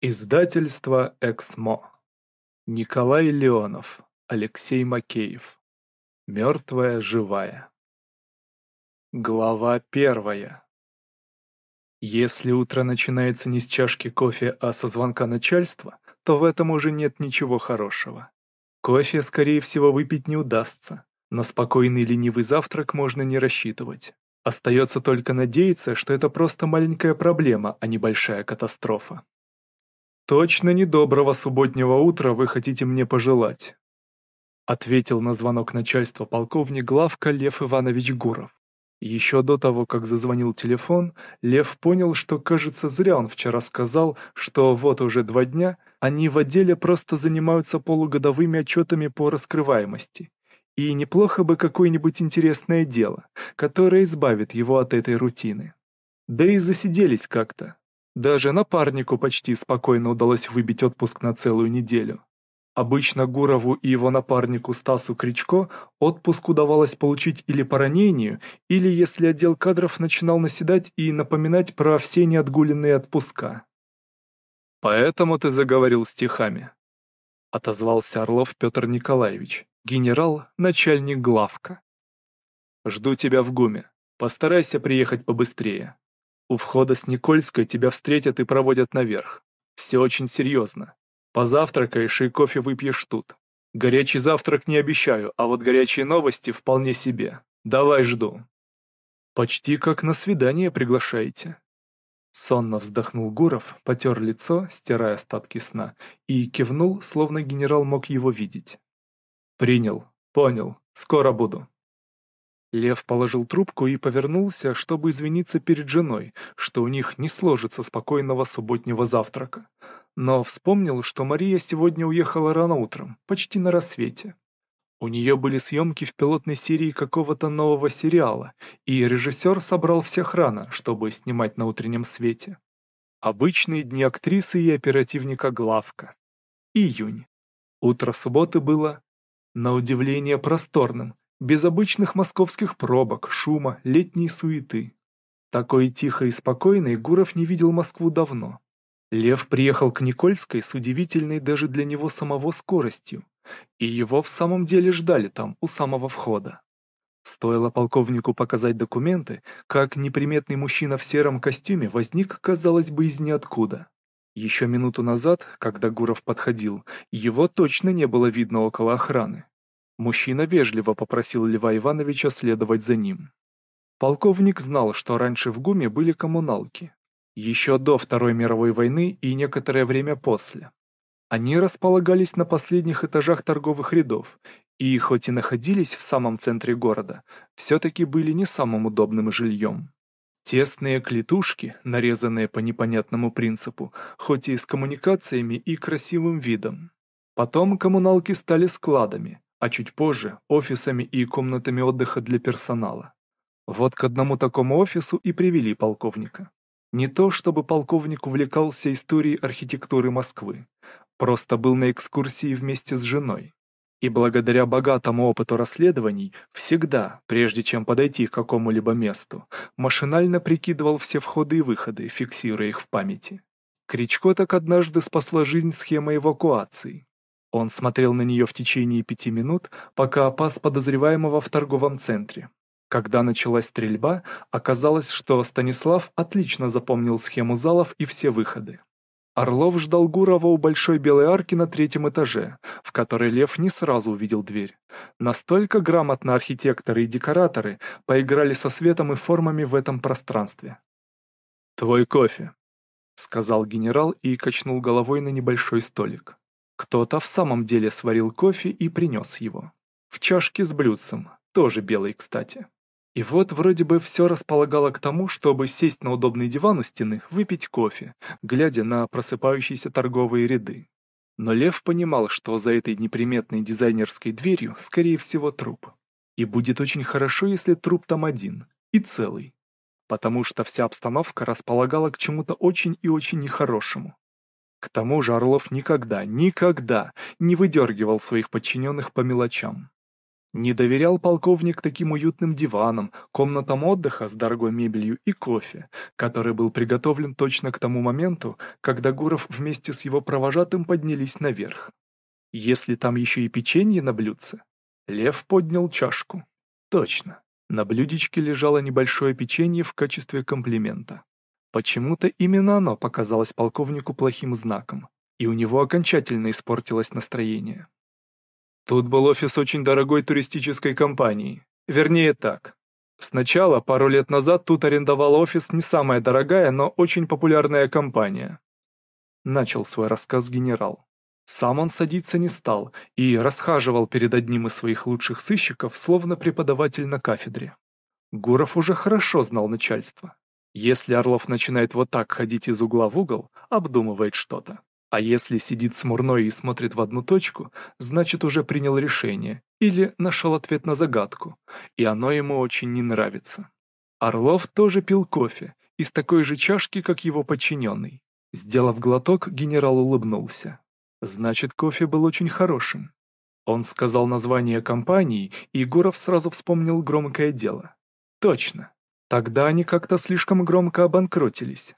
Издательство «Эксмо». Николай Леонов, Алексей Макеев. Мертвая живая. Глава первая. Если утро начинается не с чашки кофе, а со звонка начальства, то в этом уже нет ничего хорошего. Кофе, скорее всего, выпить не удастся. На спокойный ленивый завтрак можно не рассчитывать. Остается только надеяться, что это просто маленькая проблема, а не большая катастрофа. «Точно недоброго субботнего утра вы хотите мне пожелать», ответил на звонок начальства полковник главка Лев Иванович Гуров. Еще до того, как зазвонил телефон, Лев понял, что, кажется, зря он вчера сказал, что вот уже два дня они в отделе просто занимаются полугодовыми отчетами по раскрываемости. И неплохо бы какое-нибудь интересное дело, которое избавит его от этой рутины. Да и засиделись как-то. Даже напарнику почти спокойно удалось выбить отпуск на целую неделю. Обычно Гурову и его напарнику Стасу Кричко отпуск удавалось получить или по ранению, или если отдел кадров начинал наседать и напоминать про все неотгуленные отпуска. «Поэтому ты заговорил стихами», — отозвался Орлов Петр Николаевич, генерал, начальник главка. «Жду тебя в ГУМе. Постарайся приехать побыстрее. У входа с Никольской тебя встретят и проводят наверх. Все очень серьезно. Позавтракаешь и кофе выпьешь тут. Горячий завтрак не обещаю, а вот горячие новости вполне себе. Давай жду. Почти как на свидание приглашаете. Сонно вздохнул Гуров, потер лицо, стирая остатки сна, и кивнул, словно генерал мог его видеть. «Принял. Понял. Скоро буду». Лев положил трубку и повернулся, чтобы извиниться перед женой, что у них не сложится спокойного субботнего завтрака. Но вспомнил, что Мария сегодня уехала рано утром, почти на рассвете. У нее были съемки в пилотной серии какого-то нового сериала, и режиссер собрал всех рано, чтобы снимать на утреннем свете. Обычные дни актрисы и оперативника Главка. Июнь. Утро субботы было, на удивление, просторным, без обычных московских пробок, шума, летней суеты. Такой тихой и спокойной Гуров не видел Москву давно. Лев приехал к Никольской с удивительной даже для него самого скоростью, и его в самом деле ждали там, у самого входа. Стоило полковнику показать документы, как неприметный мужчина в сером костюме возник, казалось бы, из ниоткуда. Еще минуту назад, когда Гуров подходил, его точно не было видно около охраны. Мужчина вежливо попросил Льва Ивановича следовать за ним. Полковник знал, что раньше в ГУМе были коммуналки. Еще до Второй мировой войны и некоторое время после. Они располагались на последних этажах торговых рядов, и хоть и находились в самом центре города, все-таки были не самым удобным жильем. Тесные клетушки, нарезанные по непонятному принципу, хоть и с коммуникациями и красивым видом. Потом коммуналки стали складами, а чуть позже – офисами и комнатами отдыха для персонала. Вот к одному такому офису и привели полковника. Не то чтобы полковник увлекался историей архитектуры Москвы, просто был на экскурсии вместе с женой. И благодаря богатому опыту расследований всегда, прежде чем подойти к какому-либо месту, машинально прикидывал все входы и выходы, фиксируя их в памяти. Кричко так однажды спасла жизнь схемой эвакуации. Он смотрел на нее в течение пяти минут, пока пас подозреваемого в торговом центре. Когда началась стрельба, оказалось, что Станислав отлично запомнил схему залов и все выходы. Орлов ждал Гурова у большой белой арки на третьем этаже, в которой Лев не сразу увидел дверь. Настолько грамотно архитекторы и декораторы поиграли со светом и формами в этом пространстве. «Твой кофе», — сказал генерал и качнул головой на небольшой столик. Кто-то в самом деле сварил кофе и принес его. В чашке с блюдцем, тоже белый, кстати. И вот вроде бы все располагало к тому, чтобы сесть на удобный диван у стены, выпить кофе, глядя на просыпающиеся торговые ряды. Но Лев понимал, что за этой неприметной дизайнерской дверью, скорее всего, труп. И будет очень хорошо, если труп там один, и целый. Потому что вся обстановка располагала к чему-то очень и очень нехорошему. К тому же Орлов никогда, никогда не выдергивал своих подчиненных по мелочам. Не доверял полковник таким уютным диванам, комнатам отдыха с дорогой мебелью и кофе, который был приготовлен точно к тому моменту, когда Гуров вместе с его провожатым поднялись наверх. Если там еще и печенье на блюдце. Лев поднял чашку. Точно. На блюдечке лежало небольшое печенье в качестве комплимента. Почему-то именно оно показалось полковнику плохим знаком, и у него окончательно испортилось настроение. Тут был офис очень дорогой туристической компании. Вернее так. Сначала, пару лет назад, тут арендовал офис не самая дорогая, но очень популярная компания. Начал свой рассказ генерал. Сам он садиться не стал и расхаживал перед одним из своих лучших сыщиков, словно преподаватель на кафедре. Гуров уже хорошо знал начальство. Если Орлов начинает вот так ходить из угла в угол, обдумывает что-то. А если сидит смурной и смотрит в одну точку, значит уже принял решение или нашел ответ на загадку, и оно ему очень не нравится. Орлов тоже пил кофе, из такой же чашки, как его подчиненный. Сделав глоток, генерал улыбнулся. Значит, кофе был очень хорошим. Он сказал название компании, и Егоров сразу вспомнил громкое дело. Точно. Тогда они как-то слишком громко обанкротились.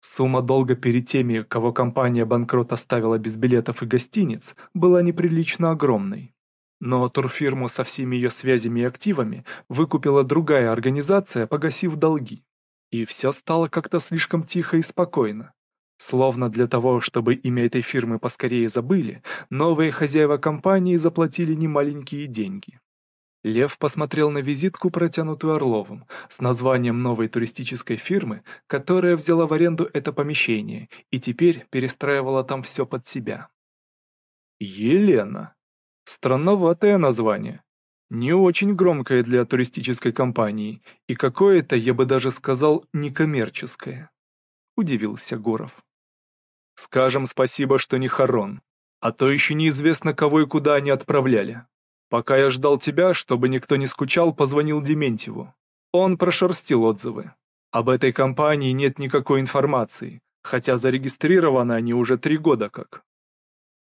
Сумма долга перед теми, кого компания банкрот оставила без билетов и гостиниц, была неприлично огромной. Но турфирму со всеми ее связями и активами выкупила другая организация, погасив долги. И все стало как-то слишком тихо и спокойно. Словно для того, чтобы имя этой фирмы поскорее забыли, новые хозяева компании заплатили немаленькие деньги. Лев посмотрел на визитку, протянутую Орловым, с названием новой туристической фирмы, которая взяла в аренду это помещение и теперь перестраивала там все под себя. Елена. Странноватое название. Не очень громкое для туристической компании, и какое-то, я бы даже сказал, некоммерческое. Удивился Горов. Скажем спасибо, что не Харон, а то еще неизвестно, кого и куда они отправляли. Пока я ждал тебя, чтобы никто не скучал, позвонил Дементьеву. Он прошерстил отзывы. Об этой компании нет никакой информации, хотя зарегистрированы они уже три года как.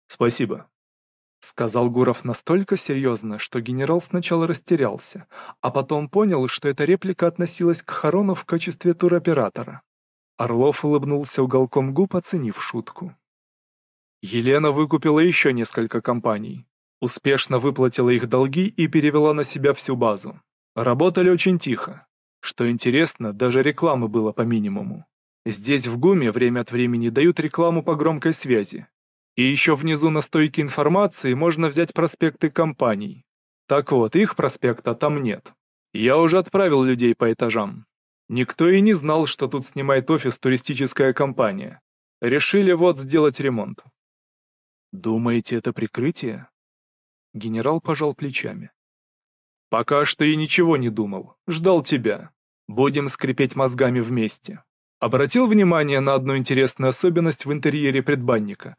Спасибо. Сказал Гуров настолько серьезно, что генерал сначала растерялся, а потом понял, что эта реплика относилась к Харону в качестве туроператора. Орлов улыбнулся уголком губ, оценив шутку. Елена выкупила еще несколько компаний, Успешно выплатила их долги и перевела на себя всю базу. Работали очень тихо. Что интересно, даже рекламы было по минимуму. Здесь в ГУМе время от времени дают рекламу по громкой связи. И еще внизу на стойке информации можно взять проспекты компаний. Так вот, их проспекта там нет. Я уже отправил людей по этажам. Никто и не знал, что тут снимает офис туристическая компания. Решили вот сделать ремонт. Думаете, это прикрытие? Генерал пожал плечами. «Пока что и ничего не думал. Ждал тебя. Будем скрипеть мозгами вместе. Обратил внимание на одну интересную особенность в интерьере предбанника.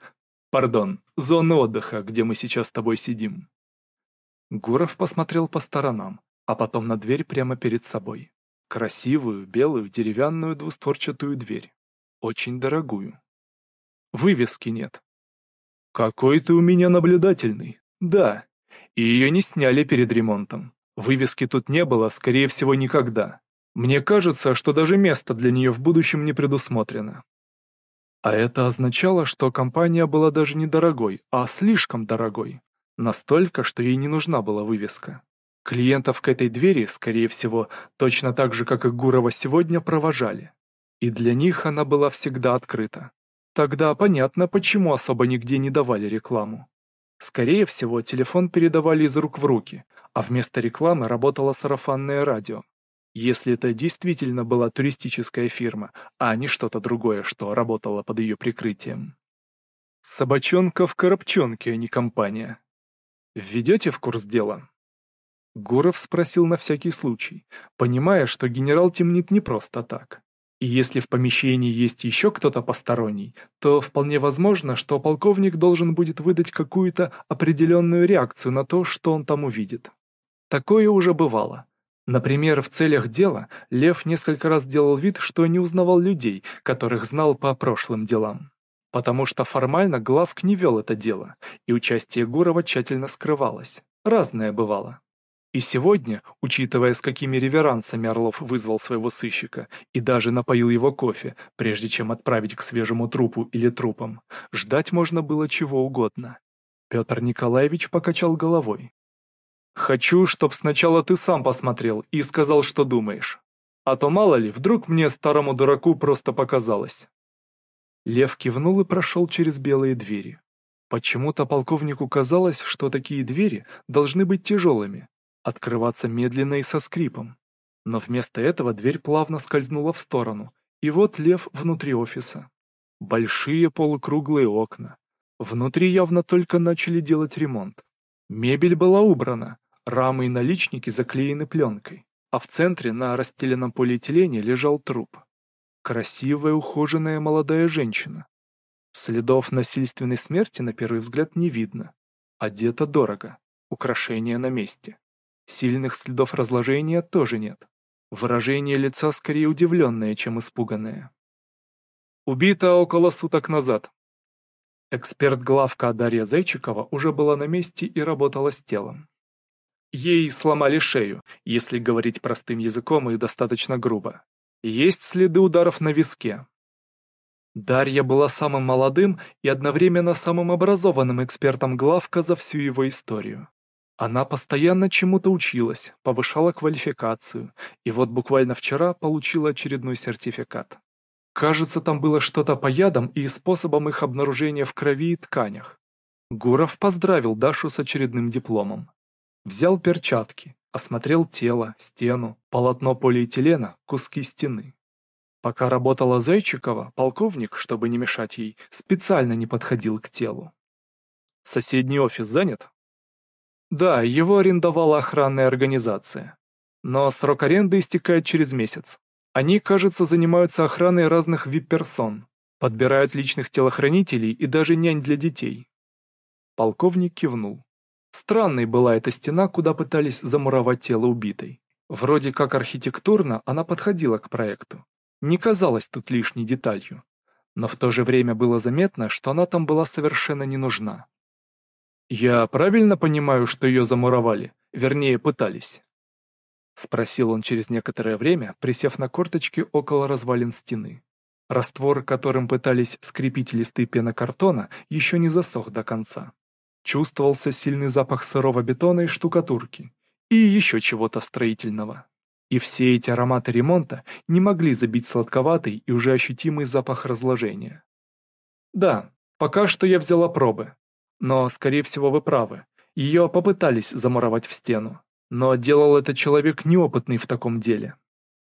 Пардон, зоны отдыха, где мы сейчас с тобой сидим». Гуров посмотрел по сторонам, а потом на дверь прямо перед собой. Красивую, белую, деревянную двустворчатую дверь. Очень дорогую. Вывески нет. «Какой ты у меня наблюдательный», да, и ее не сняли перед ремонтом. Вывески тут не было, скорее всего, никогда. Мне кажется, что даже место для нее в будущем не предусмотрено. А это означало, что компания была даже не дорогой, а слишком дорогой. Настолько, что ей не нужна была вывеска. Клиентов к этой двери, скорее всего, точно так же, как и Гурова сегодня, провожали. И для них она была всегда открыта. Тогда понятно, почему особо нигде не давали рекламу. Скорее всего, телефон передавали из рук в руки, а вместо рекламы работало сарафанное радио. Если это действительно была туристическая фирма, а не что-то другое, что работало под ее прикрытием. Собачонка в коробчонке, а не компания. Введете в курс дела? Гуров спросил на всякий случай, понимая, что генерал темнит не просто так. И если в помещении есть еще кто-то посторонний, то вполне возможно, что полковник должен будет выдать какую-то определенную реакцию на то, что он там увидит. Такое уже бывало. Например, в целях дела Лев несколько раз делал вид, что не узнавал людей, которых знал по прошлым делам. Потому что формально главк не вел это дело, и участие Гурова тщательно скрывалось. Разное бывало. И сегодня, учитывая, с какими реверансами Орлов вызвал своего сыщика и даже напоил его кофе, прежде чем отправить к свежему трупу или трупам, ждать можно было чего угодно. Петр Николаевич покачал головой. «Хочу, чтоб сначала ты сам посмотрел и сказал, что думаешь. А то мало ли, вдруг мне, старому дураку, просто показалось». Лев кивнул и прошел через белые двери. Почему-то полковнику казалось, что такие двери должны быть тяжелыми, открываться медленно и со скрипом. Но вместо этого дверь плавно скользнула в сторону, и вот лев внутри офиса. Большие полукруглые окна. Внутри явно только начали делать ремонт. Мебель была убрана, рамы и наличники заклеены пленкой, а в центре на расстеленном полиэтилене лежал труп. Красивая ухоженная молодая женщина. Следов насильственной смерти на первый взгляд не видно. Одета дорого, украшения на месте. Сильных следов разложения тоже нет. Выражение лица скорее удивленное, чем испуганное. Убита около суток назад. Эксперт-главка Дарья Зайчикова уже была на месте и работала с телом. Ей сломали шею, если говорить простым языком и достаточно грубо. Есть следы ударов на виске. Дарья была самым молодым и одновременно самым образованным экспертом главка за всю его историю. Она постоянно чему-то училась, повышала квалификацию, и вот буквально вчера получила очередной сертификат. Кажется, там было что-то по ядам и способам их обнаружения в крови и тканях. Гуров поздравил Дашу с очередным дипломом. Взял перчатки, осмотрел тело, стену, полотно полиэтилена, куски стены. Пока работала Зайчикова, полковник, чтобы не мешать ей, специально не подходил к телу. Соседний офис занят? Да, его арендовала охранная организация. Но срок аренды истекает через месяц. Они, кажется, занимаются охраной разных вип-персон, подбирают личных телохранителей и даже нянь для детей. Полковник кивнул. Странной была эта стена, куда пытались замуровать тело убитой. Вроде как архитектурно она подходила к проекту. Не казалась тут лишней деталью. Но в то же время было заметно, что она там была совершенно не нужна. «Я правильно понимаю, что ее замуровали? Вернее, пытались?» Спросил он через некоторое время, присев на корточки около развалин стены. Раствор, которым пытались скрепить листы пенокартона, еще не засох до конца. Чувствовался сильный запах сырого бетона и штукатурки, и еще чего-то строительного. И все эти ароматы ремонта не могли забить сладковатый и уже ощутимый запах разложения. Да, пока что я взяла пробы, но, скорее всего, вы правы. Ее попытались замуровать в стену. Но делал это человек неопытный в таком деле.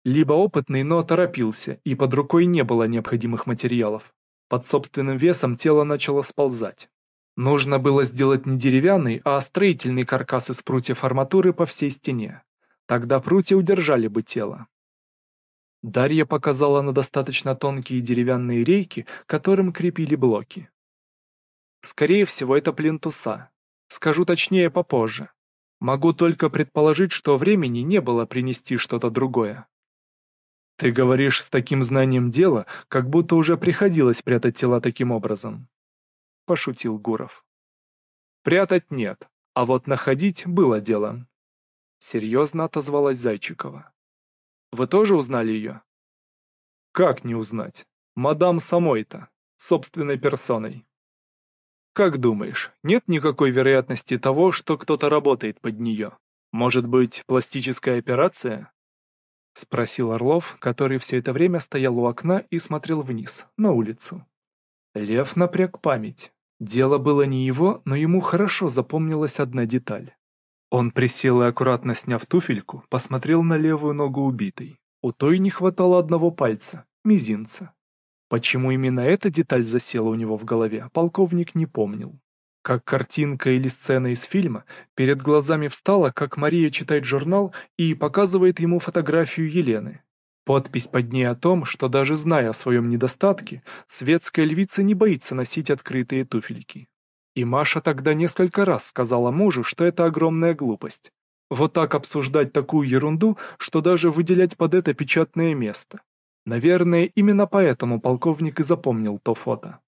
Либо опытный, но торопился, и под рукой не было необходимых материалов. Под собственным весом тело начало сползать. Нужно было сделать не деревянный, а строительный каркас из прутьев арматуры по всей стене. Тогда прутья удержали бы тело. Дарья показала на достаточно тонкие деревянные рейки, которым крепили блоки. Скорее всего, это плинтуса. Скажу точнее попозже. Могу только предположить, что времени не было принести что-то другое. Ты говоришь с таким знанием дела, как будто уже приходилось прятать тела таким образом. Пошутил Гуров. Прятать нет, а вот находить было дело. Серьезно отозвалась Зайчикова. Вы тоже узнали ее? Как не узнать? Мадам самой-то, собственной персоной. Как думаешь, нет никакой вероятности того, что кто-то работает под нее? Может быть, пластическая операция? Спросил Орлов, который все это время стоял у окна и смотрел вниз, на улицу. Лев напряг память. Дело было не его, но ему хорошо запомнилась одна деталь. Он присел и, аккуратно сняв туфельку, посмотрел на левую ногу убитой. У той не хватало одного пальца, мизинца. Почему именно эта деталь засела у него в голове, полковник не помнил. Как картинка или сцена из фильма, перед глазами встала, как Мария читает журнал и показывает ему фотографию Елены. Подпись под ней о том, что даже зная о своем недостатке, светская львица не боится носить открытые туфельки. И Маша тогда несколько раз сказала мужу, что это огромная глупость. Вот так обсуждать такую ерунду, что даже выделять под это печатное место. Наверное, именно поэтому полковник и запомнил то фото.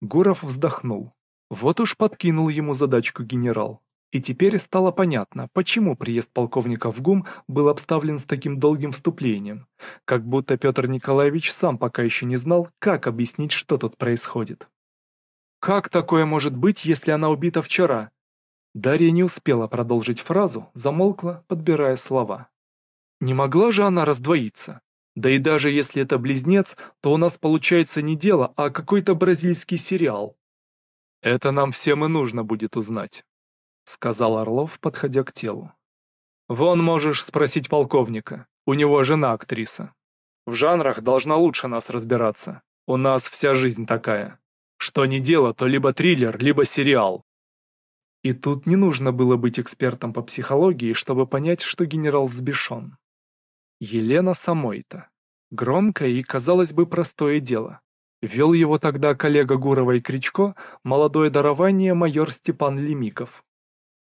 Гуров вздохнул. Вот уж подкинул ему задачку генерал. И теперь стало понятно, почему приезд полковника в ГУМ был обставлен с таким долгим вступлением, как будто Петр Николаевич сам пока еще не знал, как объяснить, что тут происходит. «Как такое может быть, если она убита вчера?» Дарья не успела продолжить фразу, замолкла, подбирая слова. «Не могла же она раздвоиться? Да и даже если это близнец, то у нас получается не дело, а какой-то бразильский сериал». «Это нам всем и нужно будет узнать», — сказал Орлов, подходя к телу. «Вон можешь спросить полковника, у него жена актриса. В жанрах должна лучше нас разбираться, у нас вся жизнь такая. Что не дело, то либо триллер, либо сериал. И тут не нужно было быть экспертом по психологии, чтобы понять, что генерал взбешен. Елена Самойта. Громкое и, казалось бы, простое дело. Вел его тогда коллега Гурова и Кричко, молодое дарование майор Степан Лемиков.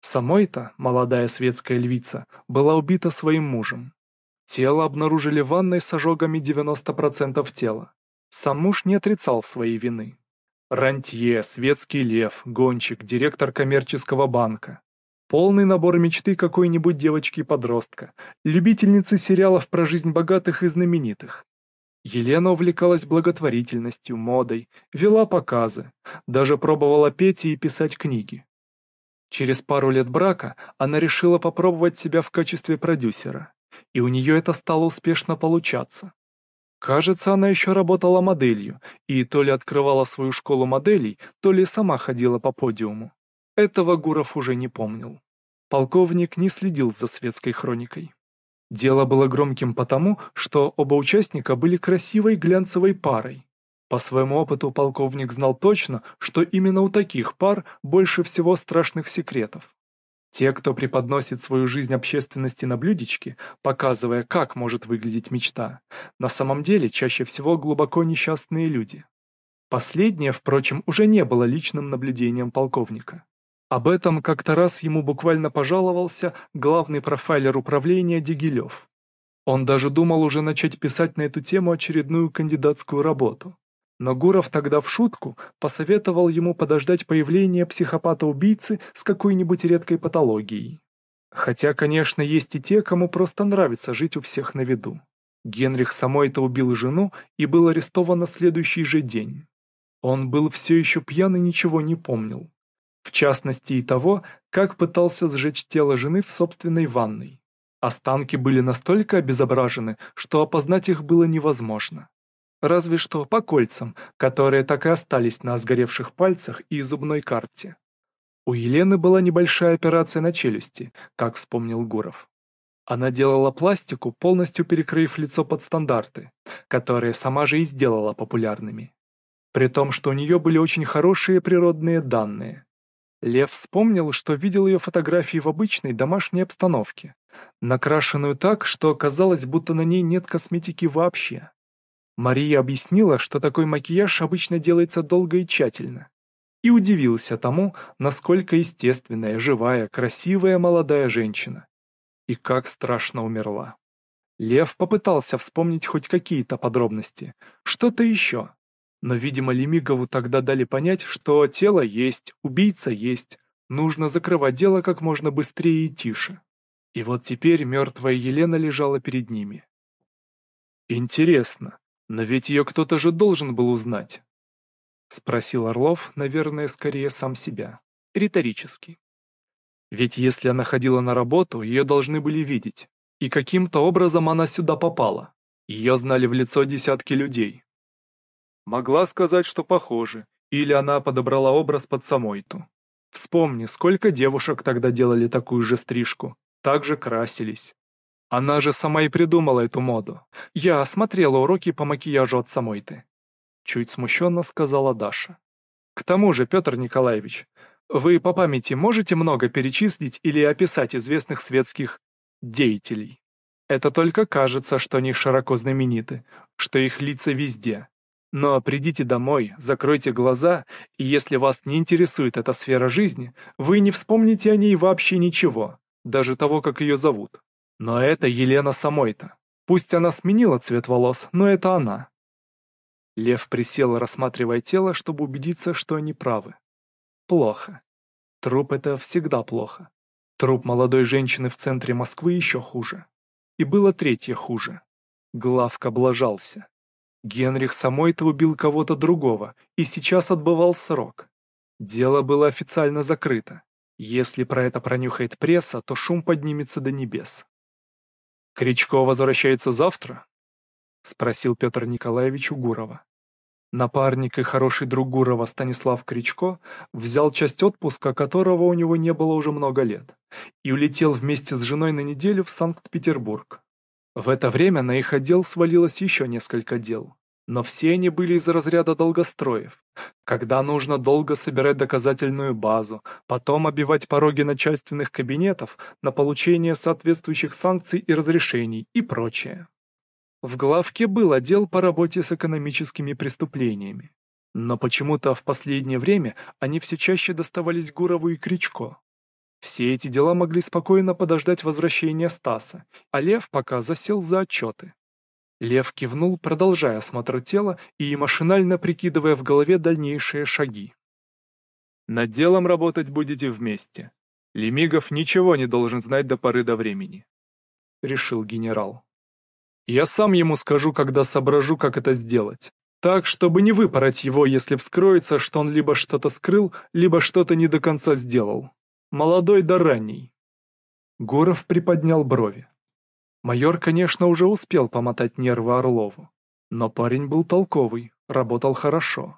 Самойта, молодая светская львица, была убита своим мужем. Тело обнаружили в ванной с ожогами 90% тела. Сам муж не отрицал своей вины. Рантье, светский лев, гонщик, директор коммерческого банка. Полный набор мечты какой-нибудь девочки-подростка, любительницы сериалов про жизнь богатых и знаменитых. Елена увлекалась благотворительностью, модой, вела показы, даже пробовала петь и писать книги. Через пару лет брака она решила попробовать себя в качестве продюсера, и у нее это стало успешно получаться. Кажется, она еще работала моделью, и то ли открывала свою школу моделей, то ли сама ходила по подиуму. Этого Гуров уже не помнил. Полковник не следил за светской хроникой. Дело было громким потому, что оба участника были красивой глянцевой парой. По своему опыту полковник знал точно, что именно у таких пар больше всего страшных секретов. Те, кто преподносит свою жизнь общественности на блюдечке, показывая, как может выглядеть мечта, на самом деле чаще всего глубоко несчастные люди. Последнее, впрочем, уже не было личным наблюдением полковника. Об этом как-то раз ему буквально пожаловался главный профайлер управления Дегилев. Он даже думал уже начать писать на эту тему очередную кандидатскую работу. Но Гуров тогда в шутку посоветовал ему подождать появления психопата-убийцы с какой-нибудь редкой патологией. Хотя, конечно, есть и те, кому просто нравится жить у всех на виду. Генрих самой-то убил жену и был арестован на следующий же день. Он был все еще пьян и ничего не помнил. В частности и того, как пытался сжечь тело жены в собственной ванной. Останки были настолько обезображены, что опознать их было невозможно разве что по кольцам, которые так и остались на сгоревших пальцах и зубной карте. У Елены была небольшая операция на челюсти, как вспомнил Гуров. Она делала пластику, полностью перекрыв лицо под стандарты, которые сама же и сделала популярными. При том, что у нее были очень хорошие природные данные. Лев вспомнил, что видел ее фотографии в обычной домашней обстановке, накрашенную так, что казалось, будто на ней нет косметики вообще. Мария объяснила, что такой макияж обычно делается долго и тщательно. И удивился тому, насколько естественная, живая, красивая молодая женщина. И как страшно умерла. Лев попытался вспомнить хоть какие-то подробности, что-то еще. Но, видимо, Лемигову тогда дали понять, что тело есть, убийца есть, нужно закрывать дело как можно быстрее и тише. И вот теперь мертвая Елена лежала перед ними. Интересно, но ведь ее кто-то же должен был узнать. Спросил Орлов, наверное, скорее сам себя. Риторически. Ведь если она ходила на работу, ее должны были видеть. И каким-то образом она сюда попала. Ее знали в лицо десятки людей. Могла сказать, что похоже, или она подобрала образ под самойту. Вспомни, сколько девушек тогда делали такую же стрижку, так же красились. Она же сама и придумала эту моду. Я смотрела уроки по макияжу от самой ты. Чуть смущенно сказала Даша. К тому же, Петр Николаевич, вы по памяти можете много перечислить или описать известных светских деятелей? Это только кажется, что они широко знамениты, что их лица везде. Но придите домой, закройте глаза, и если вас не интересует эта сфера жизни, вы не вспомните о ней вообще ничего, даже того, как ее зовут. Но это Елена самой-то. Пусть она сменила цвет волос, но это она. Лев присел, рассматривая тело, чтобы убедиться, что они правы. Плохо. Труп — это всегда плохо. Труп молодой женщины в центре Москвы еще хуже. И было третье хуже. Главка облажался. Генрих Самойта убил кого-то другого и сейчас отбывал срок. Дело было официально закрыто. Если про это пронюхает пресса, то шум поднимется до небес. «Кричко возвращается завтра?» — спросил Петр Николаевич у Гурова. Напарник и хороший друг Гурова Станислав Кричко взял часть отпуска, которого у него не было уже много лет, и улетел вместе с женой на неделю в Санкт-Петербург. В это время на их отдел свалилось еще несколько дел. Но все они были из разряда долгостроев, когда нужно долго собирать доказательную базу, потом обивать пороги начальственных кабинетов на получение соответствующих санкций и разрешений и прочее. В главке был отдел по работе с экономическими преступлениями. Но почему-то в последнее время они все чаще доставались Гурову и Кричко. Все эти дела могли спокойно подождать возвращения Стаса, а Лев пока засел за отчеты. Лев кивнул, продолжая осмотр тела и машинально прикидывая в голове дальнейшие шаги. «Над делом работать будете вместе. Лемигов ничего не должен знать до поры до времени», — решил генерал. «Я сам ему скажу, когда соображу, как это сделать. Так, чтобы не выпороть его, если вскроется, что он либо что-то скрыл, либо что-то не до конца сделал. Молодой да ранний». Гуров приподнял брови. Майор, конечно, уже успел помотать нервы Орлову. Но парень был толковый, работал хорошо.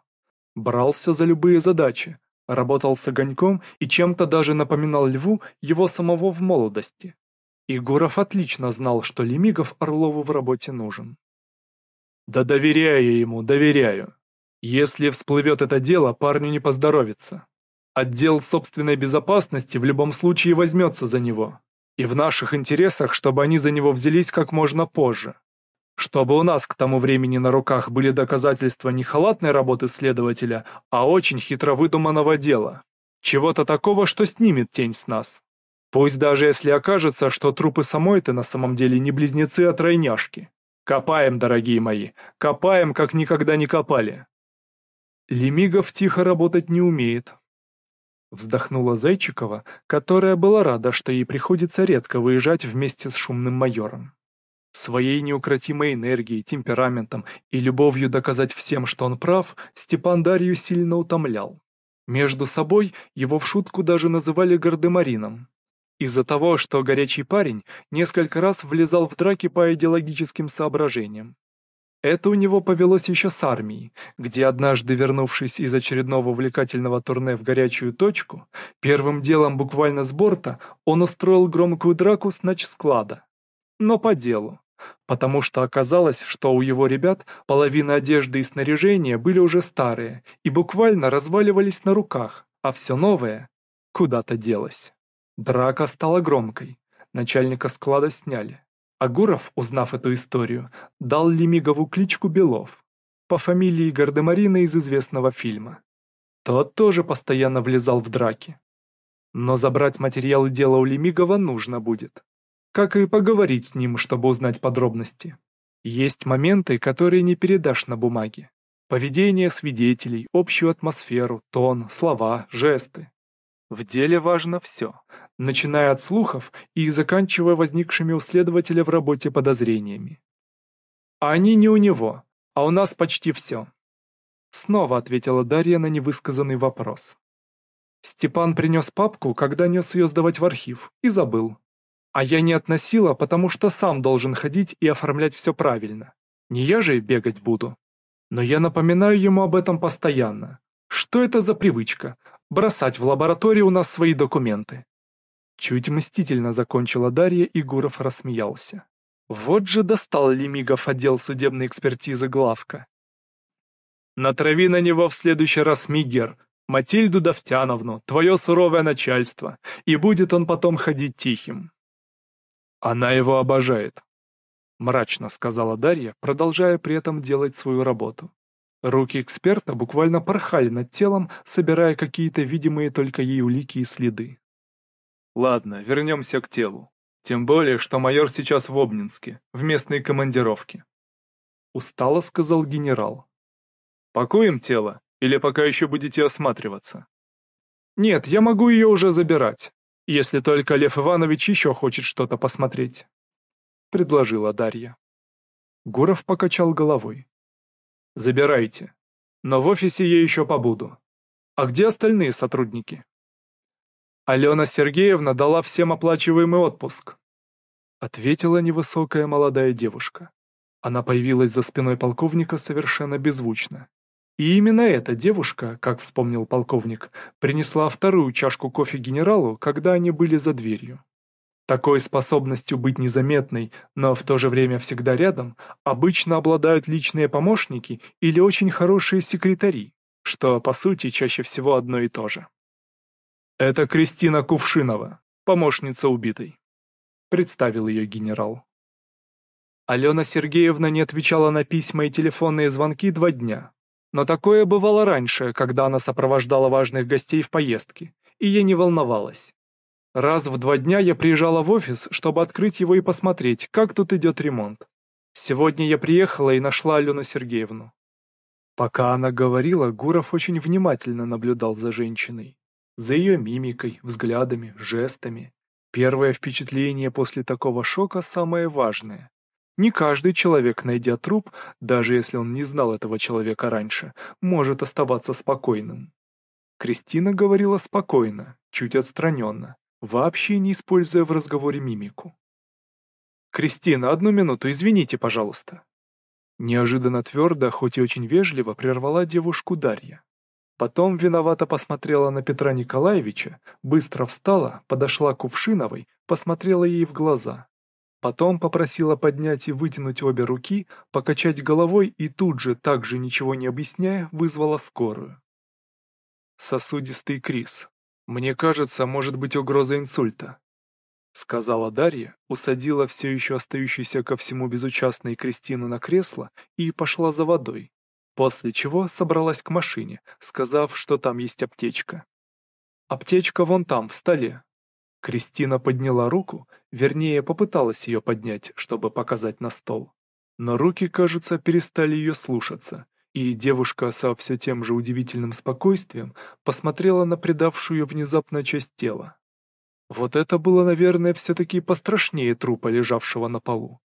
Брался за любые задачи, работал с огоньком и чем-то даже напоминал Льву его самого в молодости. И Гуров отлично знал, что Лемигов Орлову в работе нужен. «Да доверяю ему, доверяю. Если всплывет это дело, парню не поздоровится. Отдел собственной безопасности в любом случае возьмется за него. И в наших интересах, чтобы они за него взялись как можно позже. Чтобы у нас к тому времени на руках были доказательства не халатной работы следователя, а очень хитро выдуманного дела. Чего-то такого, что снимет тень с нас. Пусть даже если окажется, что трупы самой-то на самом деле не близнецы, а тройняшки. Копаем, дорогие мои, копаем, как никогда не копали. Лемигов тихо работать не умеет, Вздохнула Зайчикова, которая была рада, что ей приходится редко выезжать вместе с шумным майором. Своей неукротимой энергией, темпераментом и любовью доказать всем, что он прав, Степан Дарью сильно утомлял. Между собой его в шутку даже называли Гардемарином. Из-за того, что горячий парень несколько раз влезал в драки по идеологическим соображениям. Это у него повелось еще с армией, где однажды, вернувшись из очередного увлекательного турне в горячую точку, первым делом буквально с борта он устроил громкую драку с ночсклада. Но по делу. Потому что оказалось, что у его ребят половина одежды и снаряжения были уже старые и буквально разваливались на руках, а все новое куда-то делось. Драка стала громкой. Начальника склада сняли. Агуров, узнав эту историю, дал Лемигову кличку Белов, по фамилии Гардемарина из известного фильма. Тот тоже постоянно влезал в драки. Но забрать материалы дела у Лемигова нужно будет. Как и поговорить с ним, чтобы узнать подробности. Есть моменты, которые не передашь на бумаге. Поведение свидетелей, общую атмосферу, тон, слова, жесты. В деле важно все, начиная от слухов и заканчивая возникшими у следователя в работе подозрениями. А они не у него, а у нас почти все. Снова ответила Дарья на невысказанный вопрос. Степан принес папку, когда нес ее сдавать в архив, и забыл. А я не относила, потому что сам должен ходить и оформлять все правильно. Не я же бегать буду. Но я напоминаю ему об этом постоянно. Что это за привычка бросать в лаборатории у нас свои документы. Чуть мстительно закончила Дарья, и Гуров рассмеялся. Вот же достал Лемигов отдел судебной экспертизы главка. Натрави на него в следующий раз Мигер, Матильду Давтяновну, твое суровое начальство, и будет он потом ходить тихим. Она его обожает, мрачно сказала Дарья, продолжая при этом делать свою работу. Руки эксперта буквально порхали над телом, собирая какие-то видимые только ей улики и следы. Ладно, вернемся к телу. Тем более, что майор сейчас в Обнинске, в местной командировке. Устало сказал генерал. Пакуем тело, или пока еще будете осматриваться? Нет, я могу ее уже забирать, если только Лев Иванович еще хочет что-то посмотреть», — предложила Дарья. Гуров покачал головой. «Забирайте. Но в офисе я еще побуду. А где остальные сотрудники?» Алена Сергеевна дала всем оплачиваемый отпуск. Ответила невысокая молодая девушка. Она появилась за спиной полковника совершенно беззвучно. И именно эта девушка, как вспомнил полковник, принесла вторую чашку кофе генералу, когда они были за дверью. Такой способностью быть незаметной, но в то же время всегда рядом, обычно обладают личные помощники или очень хорошие секретари, что, по сути, чаще всего одно и то же. «Это Кристина Кувшинова, помощница убитой», — представил ее генерал. Алена Сергеевна не отвечала на письма и телефонные звонки два дня. Но такое бывало раньше, когда она сопровождала важных гостей в поездке, и ей не волновалась. Раз в два дня я приезжала в офис, чтобы открыть его и посмотреть, как тут идет ремонт. Сегодня я приехала и нашла Алену Сергеевну. Пока она говорила, Гуров очень внимательно наблюдал за женщиной. За ее мимикой, взглядами, жестами. Первое впечатление после такого шока самое важное. Не каждый человек, найдя труп, даже если он не знал этого человека раньше, может оставаться спокойным. Кристина говорила спокойно, чуть отстраненно, вообще не используя в разговоре мимику. «Кристина, одну минуту, извините, пожалуйста». Неожиданно твердо, хоть и очень вежливо, прервала девушку Дарья. Потом виновато посмотрела на Петра Николаевича, быстро встала, подошла к Кувшиновой, посмотрела ей в глаза. Потом попросила поднять и вытянуть обе руки, покачать головой и тут же, также ничего не объясняя, вызвала скорую. «Сосудистый криз. Мне кажется, может быть угроза инсульта», — сказала Дарья, усадила все еще остающуюся ко всему безучастной Кристину на кресло и пошла за водой, после чего собралась к машине, сказав, что там есть аптечка. «Аптечка вон там, в столе, Кристина подняла руку, вернее, попыталась ее поднять, чтобы показать на стол. Но руки, кажется, перестали ее слушаться, и девушка со все тем же удивительным спокойствием посмотрела на предавшую внезапно часть тела. Вот это было, наверное, все-таки пострашнее трупа, лежавшего на полу.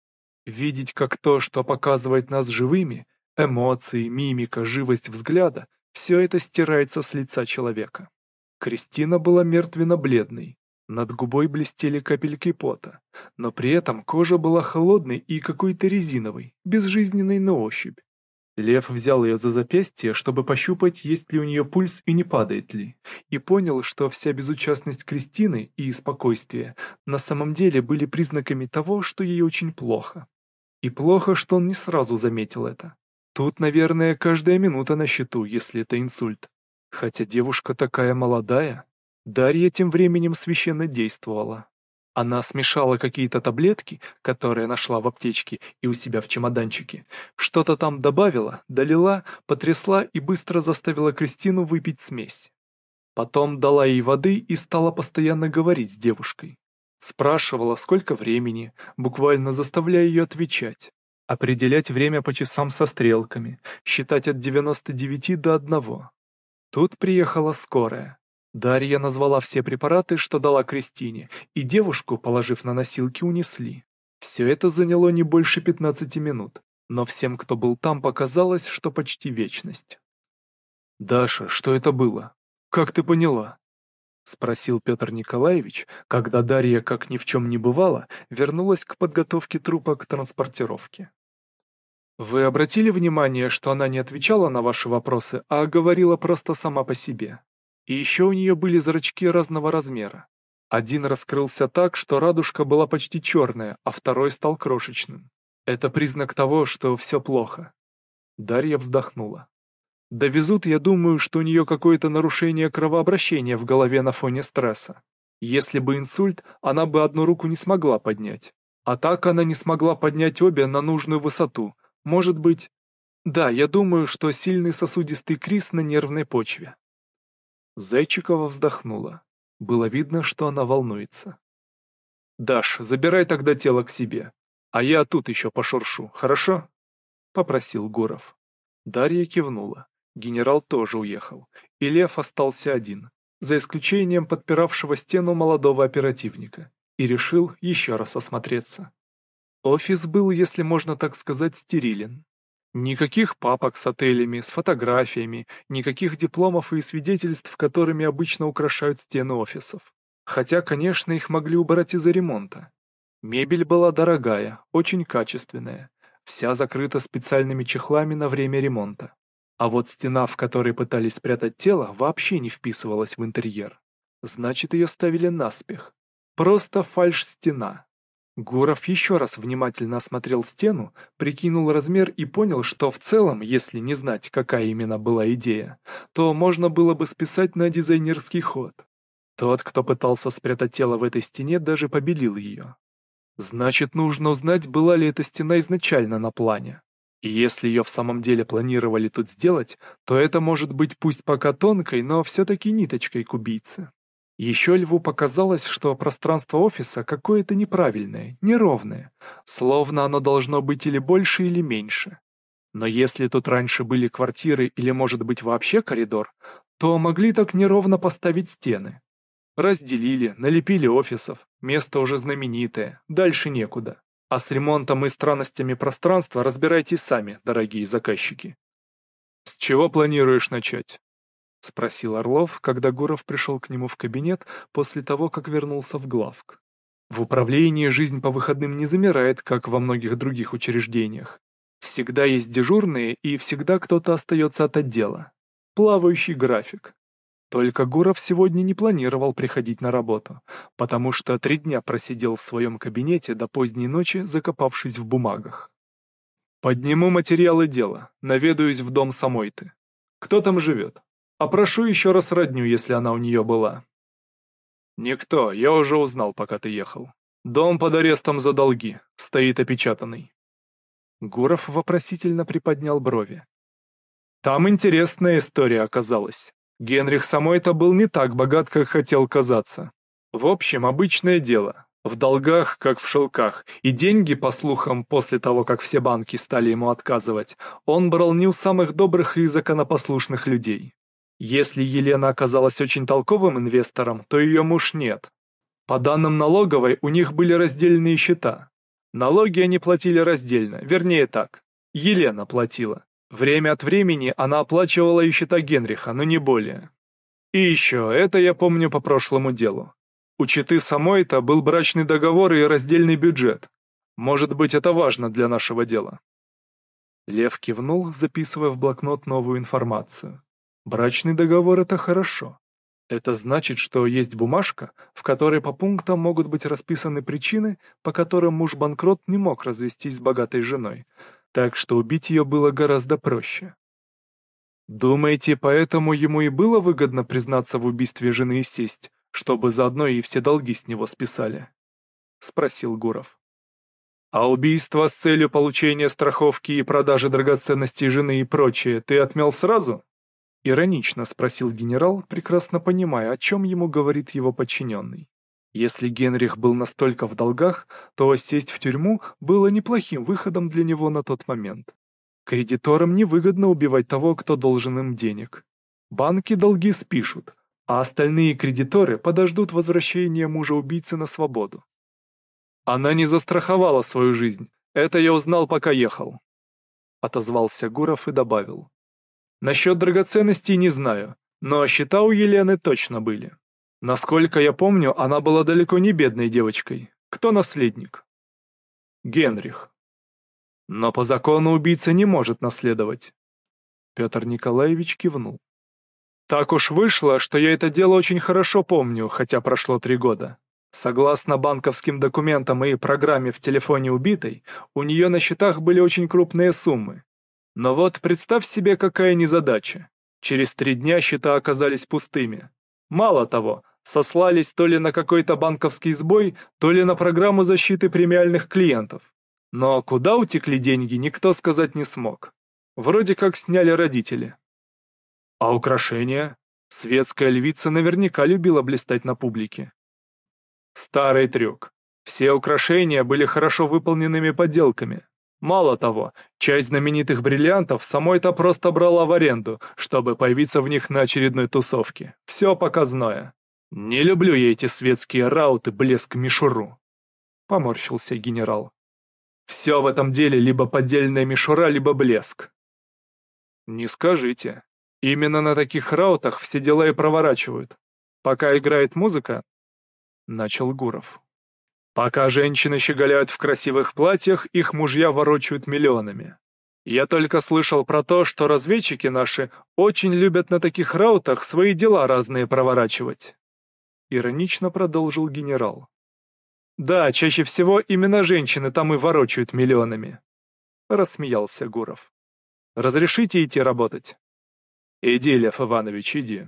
Видеть, как то, что показывает нас живыми, эмоции, мимика, живость взгляда, все это стирается с лица человека. Кристина была мертвенно-бледной, над губой блестели капельки пота, но при этом кожа была холодной и какой-то резиновой, безжизненной на ощупь. Лев взял ее за запястье, чтобы пощупать, есть ли у нее пульс и не падает ли, и понял, что вся безучастность Кристины и спокойствие на самом деле были признаками того, что ей очень плохо. И плохо, что он не сразу заметил это. Тут, наверное, каждая минута на счету, если это инсульт. Хотя девушка такая молодая. Дарья тем временем священно действовала. Она смешала какие-то таблетки, которые нашла в аптечке и у себя в чемоданчике, что-то там добавила, долила, потрясла и быстро заставила Кристину выпить смесь. Потом дала ей воды и стала постоянно говорить с девушкой. Спрашивала, сколько времени, буквально заставляя ее отвечать. Определять время по часам со стрелками, считать от 99 до 1. Тут приехала скорая. Дарья назвала все препараты, что дала Кристине, и девушку, положив на носилки, унесли. Все это заняло не больше 15 минут, но всем, кто был там, показалось, что почти вечность. «Даша, что это было? Как ты поняла?» — спросил Петр Николаевич, когда Дарья, как ни в чем не бывало, вернулась к подготовке трупа к транспортировке. «Вы обратили внимание, что она не отвечала на ваши вопросы, а говорила просто сама по себе?» И еще у нее были зрачки разного размера. Один раскрылся так, что радужка была почти черная, а второй стал крошечным. Это признак того, что все плохо. Дарья вздохнула. Довезут, я думаю, что у нее какое-то нарушение кровообращения в голове на фоне стресса. Если бы инсульт, она бы одну руку не смогла поднять. А так она не смогла поднять обе на нужную высоту. Может быть... Да, я думаю, что сильный сосудистый криз на нервной почве. Зайчикова вздохнула. Было видно, что она волнуется. «Даш, забирай тогда тело к себе, а я тут еще пошуршу, хорошо?» — попросил Гуров. Дарья кивнула. Генерал тоже уехал, и Лев остался один. за исключением подпиравшего стену молодого оперативника, и решил еще раз осмотреться. Офис был, если можно так сказать, стерилен. Никаких папок с отелями, с фотографиями, никаких дипломов и свидетельств, которыми обычно украшают стены офисов. Хотя, конечно, их могли убрать из-за ремонта. Мебель была дорогая, очень качественная, вся закрыта специальными чехлами на время ремонта. А вот стена, в которой пытались спрятать тело, вообще не вписывалась в интерьер. Значит, ее ставили наспех. Просто фальш-стена. Гуров еще раз внимательно осмотрел стену, прикинул размер и понял, что в целом, если не знать, какая именно была идея, то можно было бы списать на дизайнерский ход. Тот, кто пытался спрятать тело в этой стене, даже побелил ее. Значит, нужно узнать, была ли эта стена изначально на плане. И если ее в самом деле планировали тут сделать, то это может быть пусть пока тонкой, но все-таки ниточкой к убийце. Еще Льву показалось, что пространство офиса какое-то неправильное, неровное, словно оно должно быть или больше, или меньше. Но если тут раньше были квартиры или, может быть, вообще коридор, то могли так неровно поставить стены. Разделили, налепили офисов, место уже знаменитое, дальше некуда. А с ремонтом и странностями пространства разбирайтесь сами, дорогие заказчики. «С чего планируешь начать?» — спросил Орлов, когда Гуров пришел к нему в кабинет после того, как вернулся в главк. В управлении жизнь по выходным не замирает, как во многих других учреждениях. Всегда есть дежурные, и всегда кто-то остается от отдела. Плавающий график. Только Гуров сегодня не планировал приходить на работу, потому что три дня просидел в своем кабинете до поздней ночи, закопавшись в бумагах. «Подниму материалы дела, наведаюсь в дом Самойты. Кто там живет? Опрошу еще раз родню, если она у нее была». «Никто, я уже узнал, пока ты ехал. Дом под арестом за долги, стоит опечатанный». Гуров вопросительно приподнял брови. «Там интересная история оказалась. Генрих самой-то был не так богат, как хотел казаться. В общем, обычное дело. В долгах, как в шелках, и деньги, по слухам, после того, как все банки стали ему отказывать, он брал не у самых добрых и законопослушных людей. Если Елена оказалась очень толковым инвестором, то ее муж нет. По данным налоговой, у них были раздельные счета. Налоги они платили раздельно, вернее так, Елена платила. Время от времени она оплачивала и счета Генриха, но не более. И еще, это я помню по прошлому делу. У Читы самой-то был брачный договор и раздельный бюджет. Может быть, это важно для нашего дела. Лев кивнул, записывая в блокнот новую информацию. Брачный договор — это хорошо. Это значит, что есть бумажка, в которой по пунктам могут быть расписаны причины, по которым муж-банкрот не мог развестись с богатой женой, так что убить ее было гораздо проще. Думаете, поэтому ему и было выгодно признаться в убийстве жены и сесть, чтобы заодно и все долги с него списали? Спросил Гуров. А убийство с целью получения страховки и продажи драгоценностей жены и прочее ты отмел сразу? Иронично спросил генерал, прекрасно понимая, о чем ему говорит его подчиненный. Если Генрих был настолько в долгах, то сесть в тюрьму было неплохим выходом для него на тот момент. Кредиторам невыгодно убивать того, кто должен им денег. Банки долги спишут, а остальные кредиторы подождут возвращения мужа-убийцы на свободу. Она не застраховала свою жизнь, это я узнал, пока ехал. Отозвался Гуров и добавил. Насчет драгоценностей не знаю, но счета у Елены точно были. Насколько я помню, она была далеко не бедной девочкой. Кто наследник? Генрих. Но по закону убийца не может наследовать. Петр Николаевич кивнул. Так уж вышло, что я это дело очень хорошо помню, хотя прошло три года. Согласно банковским документам и программе в телефоне убитой, у нее на счетах были очень крупные суммы. Но вот представь себе, какая незадача. Через три дня счета оказались пустыми. Мало того, сослались то ли на какой-то банковский сбой, то ли на программу защиты премиальных клиентов. Но куда утекли деньги, никто сказать не смог. Вроде как сняли родители. А украшения? Светская львица наверняка любила блистать на публике. Старый трюк. Все украшения были хорошо выполненными подделками. Мало того, часть знаменитых бриллиантов самой-то просто брала в аренду, чтобы появиться в них на очередной тусовке. Все показное. Не люблю я эти светские рауты, блеск мишуру. Поморщился генерал. Все в этом деле либо поддельная мишура, либо блеск. Не скажите. Именно на таких раутах все дела и проворачивают. Пока играет музыка, начал Гуров. Пока женщины щеголяют в красивых платьях, их мужья ворочают миллионами. Я только слышал про то, что разведчики наши очень любят на таких раутах свои дела разные проворачивать. Иронично продолжил генерал. Да, чаще всего именно женщины там и ворочают миллионами. Рассмеялся Гуров. Разрешите идти работать? Иди, Лев Иванович, иди.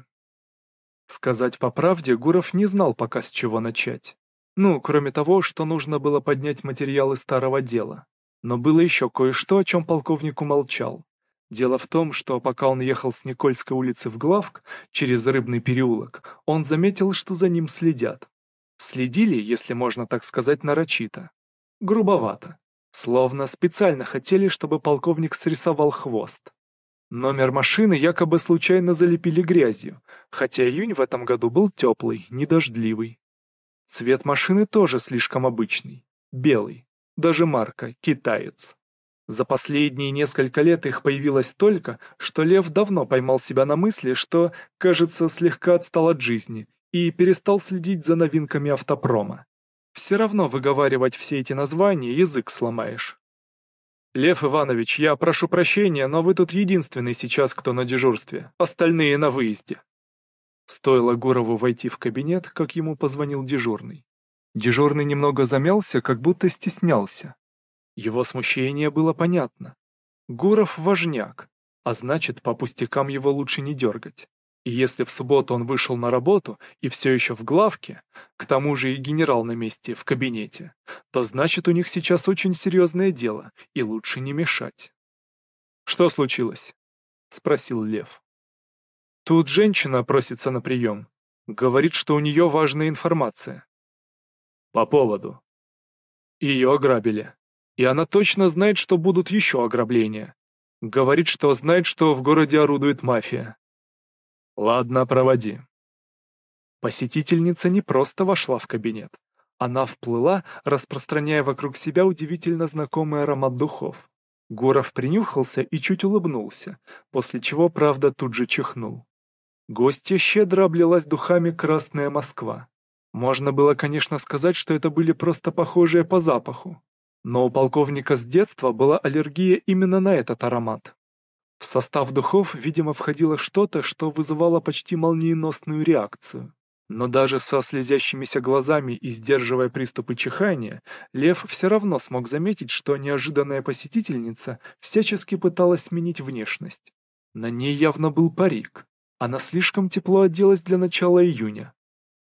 Сказать по правде, Гуров не знал пока с чего начать. Ну, кроме того, что нужно было поднять материалы старого дела. Но было еще кое-что, о чем полковник умолчал. Дело в том, что пока он ехал с Никольской улицы в Главк, через Рыбный переулок, он заметил, что за ним следят. Следили, если можно так сказать, нарочито. Грубовато. Словно специально хотели, чтобы полковник срисовал хвост. Номер машины якобы случайно залепили грязью, хотя июнь в этом году был теплый, недождливый. Цвет машины тоже слишком обычный. Белый. Даже марка «Китаец». За последние несколько лет их появилось столько, что Лев давно поймал себя на мысли, что, кажется, слегка отстал от жизни и перестал следить за новинками автопрома. Все равно выговаривать все эти названия язык сломаешь. «Лев Иванович, я прошу прощения, но вы тут единственный сейчас, кто на дежурстве. Остальные на выезде». Стоило Гурову войти в кабинет, как ему позвонил дежурный. Дежурный немного замялся, как будто стеснялся. Его смущение было понятно. Гуров важняк, а значит, по пустякам его лучше не дергать. И если в субботу он вышел на работу и все еще в главке, к тому же и генерал на месте в кабинете, то значит у них сейчас очень серьезное дело, и лучше не мешать. «Что случилось?» — спросил Лев. Тут женщина просится на прием. Говорит, что у нее важная информация. По поводу. Ее ограбили. И она точно знает, что будут еще ограбления. Говорит, что знает, что в городе орудует мафия. Ладно, проводи. Посетительница не просто вошла в кабинет. Она вплыла, распространяя вокруг себя удивительно знакомый аромат духов. Гуров принюхался и чуть улыбнулся, после чего, правда, тут же чихнул. Гостья щедро облилась духами «Красная Москва». Можно было, конечно, сказать, что это были просто похожие по запаху. Но у полковника с детства была аллергия именно на этот аромат. В состав духов, видимо, входило что-то, что вызывало почти молниеносную реакцию. Но даже со слезящимися глазами и сдерживая приступы чихания, Лев все равно смог заметить, что неожиданная посетительница всячески пыталась сменить внешность. На ней явно был парик. Она слишком тепло оделась для начала июня.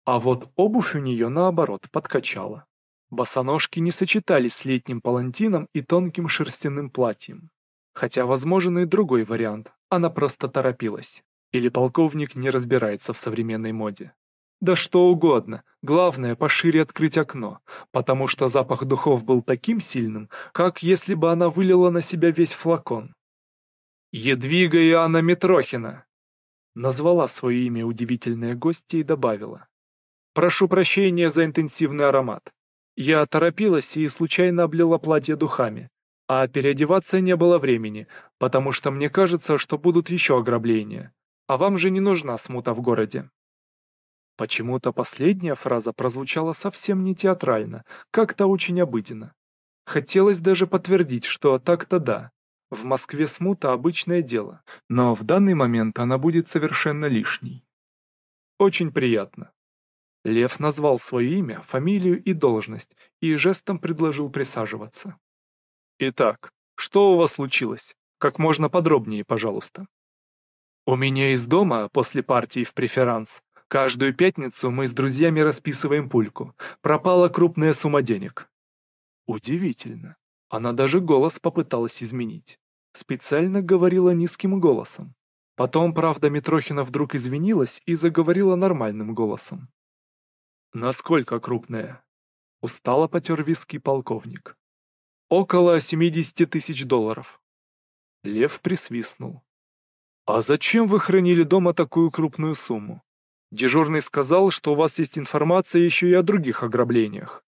А вот обувь у нее, наоборот, подкачала. Босоножки не сочетались с летним палантином и тонким шерстяным платьем. Хотя возможен и другой вариант, она просто торопилась. Или полковник не разбирается в современной моде. Да что угодно, главное пошире открыть окно, потому что запах духов был таким сильным, как если бы она вылила на себя весь флакон. «Едвига Иоанна Митрохина!» Назвала свое имя удивительная гостья и добавила. «Прошу прощения за интенсивный аромат. Я торопилась и случайно облила платье духами, а переодеваться не было времени, потому что мне кажется, что будут еще ограбления. А вам же не нужна смута в городе». Почему-то последняя фраза прозвучала совсем не театрально, как-то очень обыденно. Хотелось даже подтвердить, что так-то да, в Москве смута – обычное дело, но в данный момент она будет совершенно лишней. Очень приятно. Лев назвал свое имя, фамилию и должность и жестом предложил присаживаться. Итак, что у вас случилось? Как можно подробнее, пожалуйста. У меня из дома, после партии в преферанс, каждую пятницу мы с друзьями расписываем пульку. Пропала крупная сумма денег. Удивительно. Она даже голос попыталась изменить. Специально говорила низким голосом. Потом, правда, Митрохина вдруг извинилась и заговорила нормальным голосом. «Насколько крупная?» Устало потер виски полковник. Около 70 тысяч долларов. Лев присвистнул. «А зачем вы хранили дома такую крупную сумму? Дежурный сказал, что у вас есть информация еще и о других ограблениях.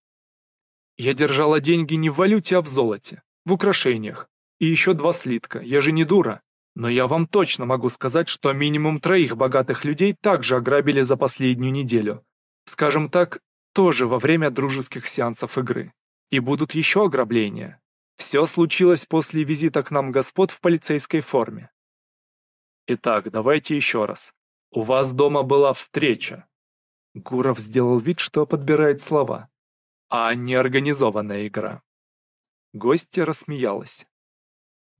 Я держала деньги не в валюте, а в золоте, в украшениях. И еще два слитка, я же не дура. Но я вам точно могу сказать, что минимум троих богатых людей также ограбили за последнюю неделю. Скажем так, тоже во время дружеских сеансов игры. И будут еще ограбления. Все случилось после визита к нам господ в полицейской форме. Итак, давайте еще раз. У вас дома была встреча. Гуров сделал вид, что подбирает слова. А не организованная игра. Гостья рассмеялась.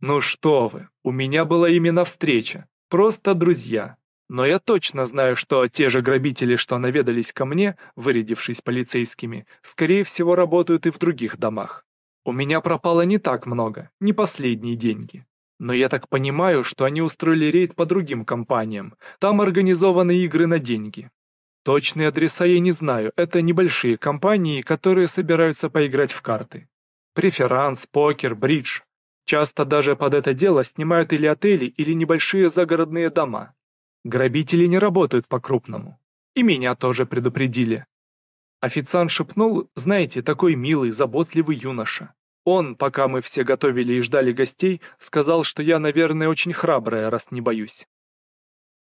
«Ну что вы, у меня была именно встреча, просто друзья. Но я точно знаю, что те же грабители, что наведались ко мне, вырядившись полицейскими, скорее всего работают и в других домах. У меня пропало не так много, не последние деньги. Но я так понимаю, что они устроили рейд по другим компаниям, там организованы игры на деньги. Точные адреса я не знаю, это небольшие компании, которые собираются поиграть в карты. Преферанс, покер, бридж. Часто даже под это дело снимают или отели, или небольшие загородные дома. Грабители не работают по-крупному. И меня тоже предупредили. Официант шепнул, знаете, такой милый, заботливый юноша. Он, пока мы все готовили и ждали гостей, сказал, что я, наверное, очень храбрая, раз не боюсь.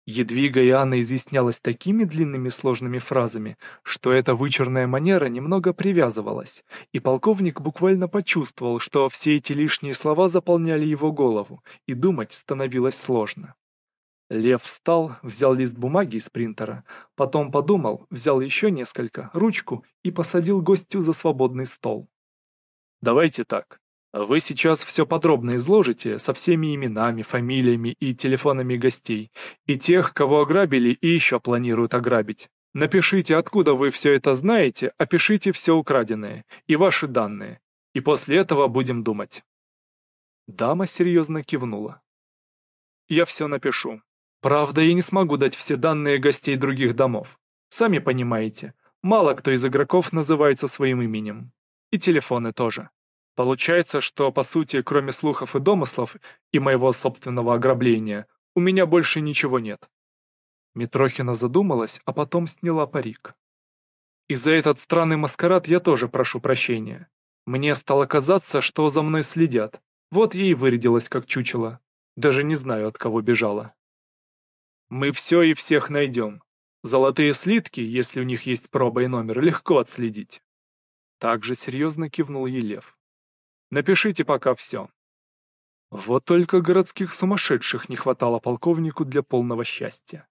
Едвига и Анна изъяснялась такими длинными сложными фразами, что эта вычурная манера немного привязывалась, и полковник буквально почувствовал, что все эти лишние слова заполняли его голову, и думать становилось сложно. Лев встал, взял лист бумаги из принтера, потом подумал, взял еще несколько, ручку и посадил гостю за свободный стол. «Давайте так. Вы сейчас все подробно изложите со всеми именами, фамилиями и телефонами гостей, и тех, кого ограбили и еще планируют ограбить. Напишите, откуда вы все это знаете, опишите все украденное и ваши данные, и после этого будем думать. Дама серьезно кивнула. Я все напишу. Правда, я не смогу дать все данные гостей других домов. Сами понимаете, мало кто из игроков называется своим именем. И телефоны тоже. Получается, что, по сути, кроме слухов и домыслов и моего собственного ограбления, у меня больше ничего нет. Митрохина задумалась, а потом сняла парик. И за этот странный маскарад я тоже прошу прощения. Мне стало казаться, что за мной следят. Вот ей вырядилась как чучело. Даже не знаю, от кого бежала. Мы все и всех найдем. Золотые слитки, если у них есть проба и номер, легко отследить. Так же серьезно кивнул ей Лев. Напишите пока все. Вот только городских сумасшедших не хватало полковнику для полного счастья.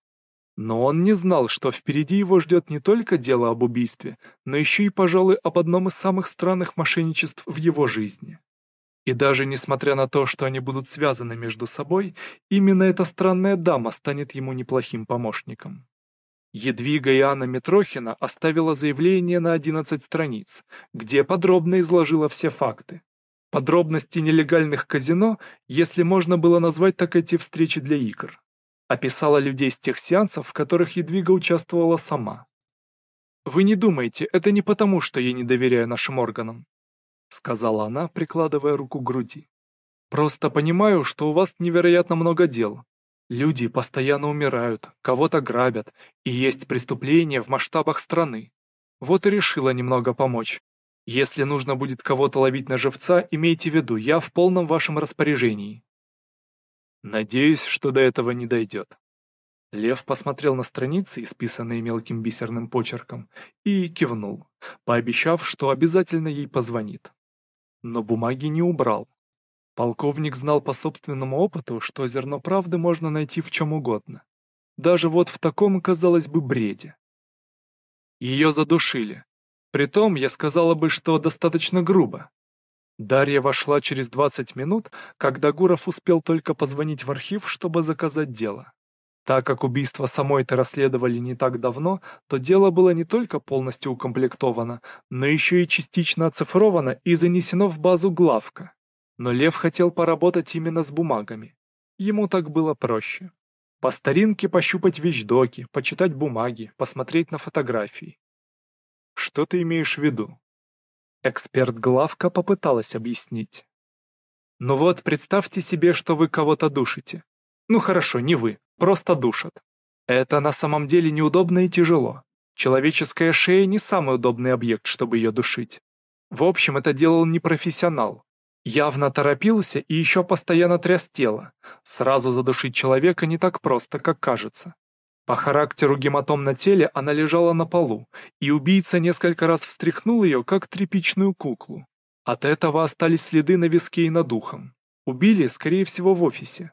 Но он не знал, что впереди его ждет не только дело об убийстве, но еще и, пожалуй, об одном из самых странных мошенничеств в его жизни. И даже несмотря на то, что они будут связаны между собой, именно эта странная дама станет ему неплохим помощником. Едвига и Анна Митрохина оставила заявление на 11 страниц, где подробно изложила все факты. Подробности нелегальных казино, если можно было назвать так эти встречи для игр. Описала людей с тех сеансов, в которых Едвига участвовала сама. «Вы не думайте, это не потому, что я не доверяю нашим органам», сказала она, прикладывая руку к груди. «Просто понимаю, что у вас невероятно много дел. Люди постоянно умирают, кого-то грабят, и есть преступления в масштабах страны. Вот и решила немного помочь, если нужно будет кого-то ловить на живца, имейте в виду, я в полном вашем распоряжении. Надеюсь, что до этого не дойдет. Лев посмотрел на страницы, исписанные мелким бисерным почерком, и кивнул, пообещав, что обязательно ей позвонит. Но бумаги не убрал. Полковник знал по собственному опыту, что зерно правды можно найти в чем угодно. Даже вот в таком, казалось бы, бреде. Ее задушили, Притом, я сказала бы, что достаточно грубо. Дарья вошла через 20 минут, когда Гуров успел только позвонить в архив, чтобы заказать дело. Так как убийство самой-то расследовали не так давно, то дело было не только полностью укомплектовано, но еще и частично оцифровано и занесено в базу главка. Но Лев хотел поработать именно с бумагами. Ему так было проще. По старинке пощупать вещдоки, почитать бумаги, посмотреть на фотографии. Что ты имеешь в виду? Эксперт Главка попыталась объяснить. Ну вот, представьте себе, что вы кого-то душите. Ну хорошо, не вы, просто душат. Это на самом деле неудобно и тяжело. Человеческая шея не самый удобный объект, чтобы ее душить. В общем, это делал не профессионал. Явно торопился и еще постоянно тряс тело. Сразу задушить человека не так просто, как кажется. По характеру гематом на теле она лежала на полу, и убийца несколько раз встряхнул ее, как тряпичную куклу. От этого остались следы на виске и над ухом. Убили, скорее всего, в офисе.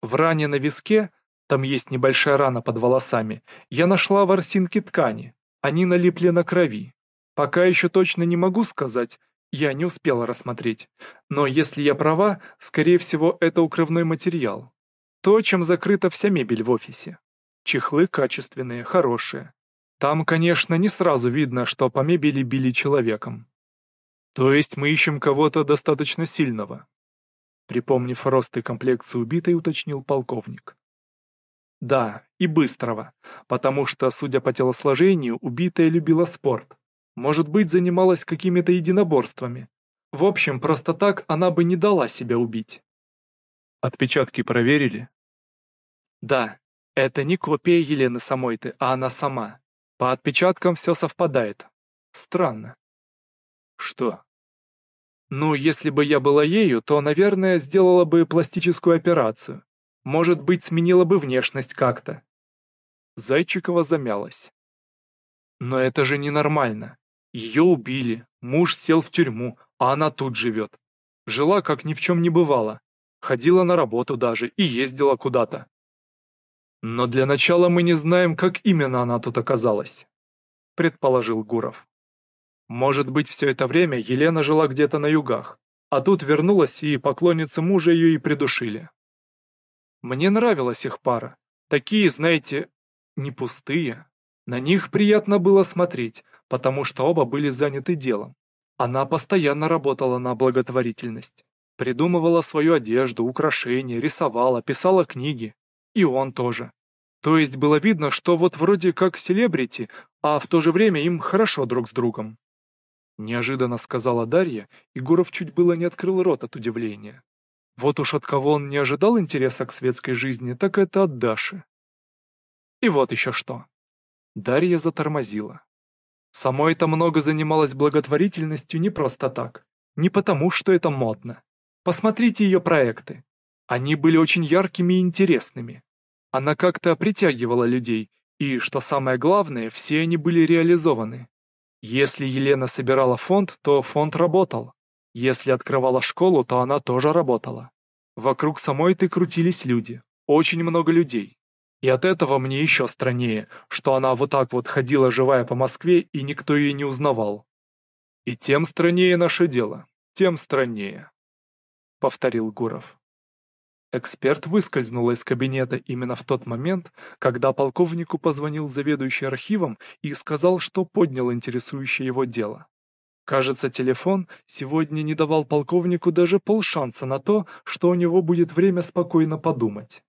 В ране на виске, там есть небольшая рана под волосами, я нашла ворсинки ткани. Они налипли на крови. Пока еще точно не могу сказать, я не успела рассмотреть. Но если я права, скорее всего, это укрывной материал. То, чем закрыта вся мебель в офисе. Чехлы качественные, хорошие. Там, конечно, не сразу видно, что по мебели били человеком. То есть мы ищем кого-то достаточно сильного. Припомнив рост и комплекцию убитой, уточнил полковник. Да, и быстрого, потому что, судя по телосложению, убитая любила спорт. Может быть, занималась какими-то единоборствами. В общем, просто так она бы не дала себя убить. Отпечатки проверили? Да, это не копия Елены Самойты, а она сама. По отпечаткам все совпадает. Странно. Что? Ну, если бы я была ею, то, наверное, сделала бы пластическую операцию. Может быть, сменила бы внешность как-то. Зайчикова замялась. Но это же ненормально. Ее убили, муж сел в тюрьму, а она тут живет. Жила, как ни в чем не бывало. Ходила на работу даже и ездила куда-то. Но для начала мы не знаем, как именно она тут оказалась, предположил Гуров. Может быть, все это время Елена жила где-то на югах, а тут вернулась, и поклонницы мужа ее и придушили. Мне нравилась их пара. Такие, знаете, не пустые. На них приятно было смотреть, потому что оба были заняты делом. Она постоянно работала на благотворительность. Придумывала свою одежду, украшения, рисовала, писала книги. И он тоже. То есть было видно, что вот вроде как селебрити, а в то же время им хорошо друг с другом. Неожиданно сказала Дарья, и Гуров чуть было не открыл рот от удивления. Вот уж от кого он не ожидал интереса к светской жизни, так это от Даши. И вот еще что. Дарья затормозила. Самой-то много занималась благотворительностью не просто так. Не потому, что это модно. Посмотрите ее проекты. Они были очень яркими и интересными. Она как-то притягивала людей, и, что самое главное, все они были реализованы. Если Елена собирала фонд, то фонд работал. Если открывала школу, то она тоже работала. Вокруг самой-то крутились люди. Очень много людей. И от этого мне еще страннее, что она вот так вот ходила живая по Москве, и никто ее не узнавал. И тем страннее наше дело, тем страннее, — повторил Гуров. Эксперт выскользнул из кабинета именно в тот момент, когда полковнику позвонил заведующий архивом и сказал, что поднял интересующее его дело. Кажется, телефон сегодня не давал полковнику даже полшанса на то, что у него будет время спокойно подумать.